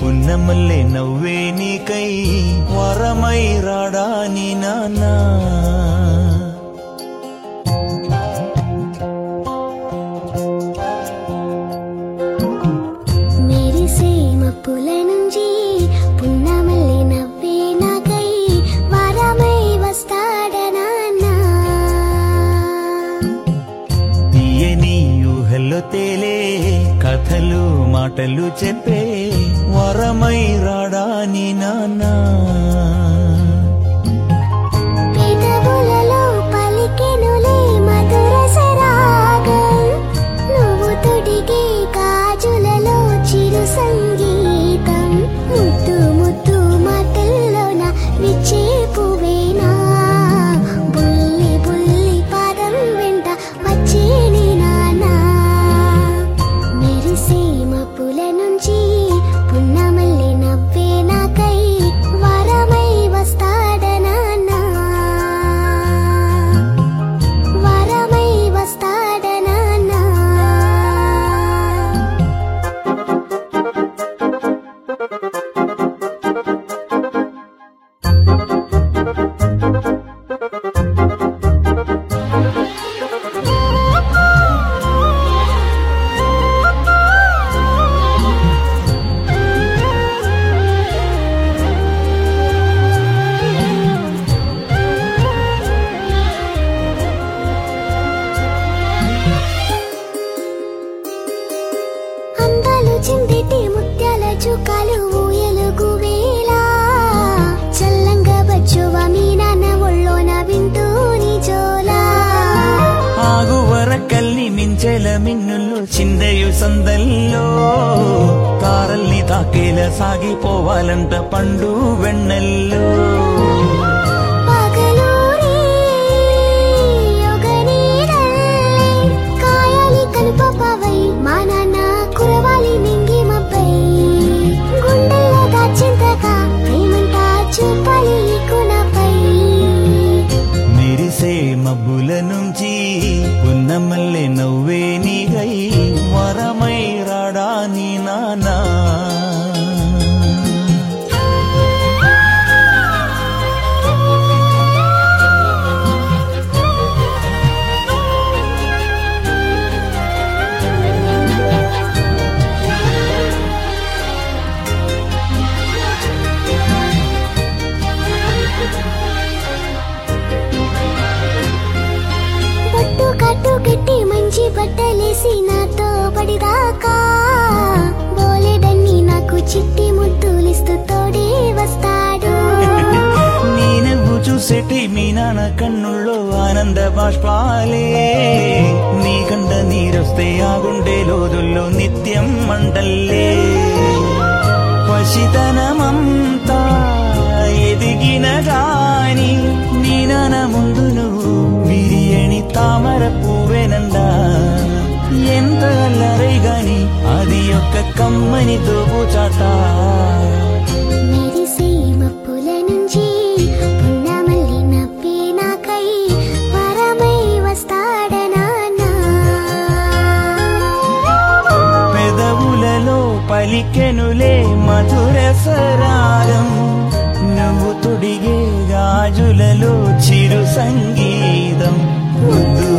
పున్నమల్లే నవ్వే నీకై వరమై రాడాని నాన్నా? మెరిసే మాటలు చెప్పే వరమై రాడాని నానా ಜಲಮಿನ್ನುಲ್ಲು ಚಿಂದೆಯು ಸಂದಲ್ಲೋ ಕಾರಲ್ಲಿ ತಾಕೇಲ ಸಾಗಿ ಪೋವಾಲಂತ ಪಂಡು ಬೆಣ್ಣಲ್ಲೋ బట్టలేసి నాతో పడిదాకా బోలెడన్ని నాకు చిట్టి ముద్దులిస్తూ తోడే వస్తాడు. నీ చూసేటి మీ నాన్న కన్నుల్లో ఆనంద బాష్పాలే. నీ కంట నీరొస్తే ఆ గుండె లోదుల్లో నిత్యం మంటల్లే. పసితనమంతా ఎదిగిన గాని నీ నాన్న ముందు నువ్వు బిరియని యొక్క కమ్మని దోబుచాట మెరిసే మప్పుల నుంచి పున్నమల్లి నవ్వే నాకై వరమై వస్తాడనాన్నా పెదవులలో పలికెనులే మధుర సరాగం నువ్వు తొడిగే గాజులలో చిరు సంగీతం. ముద్దు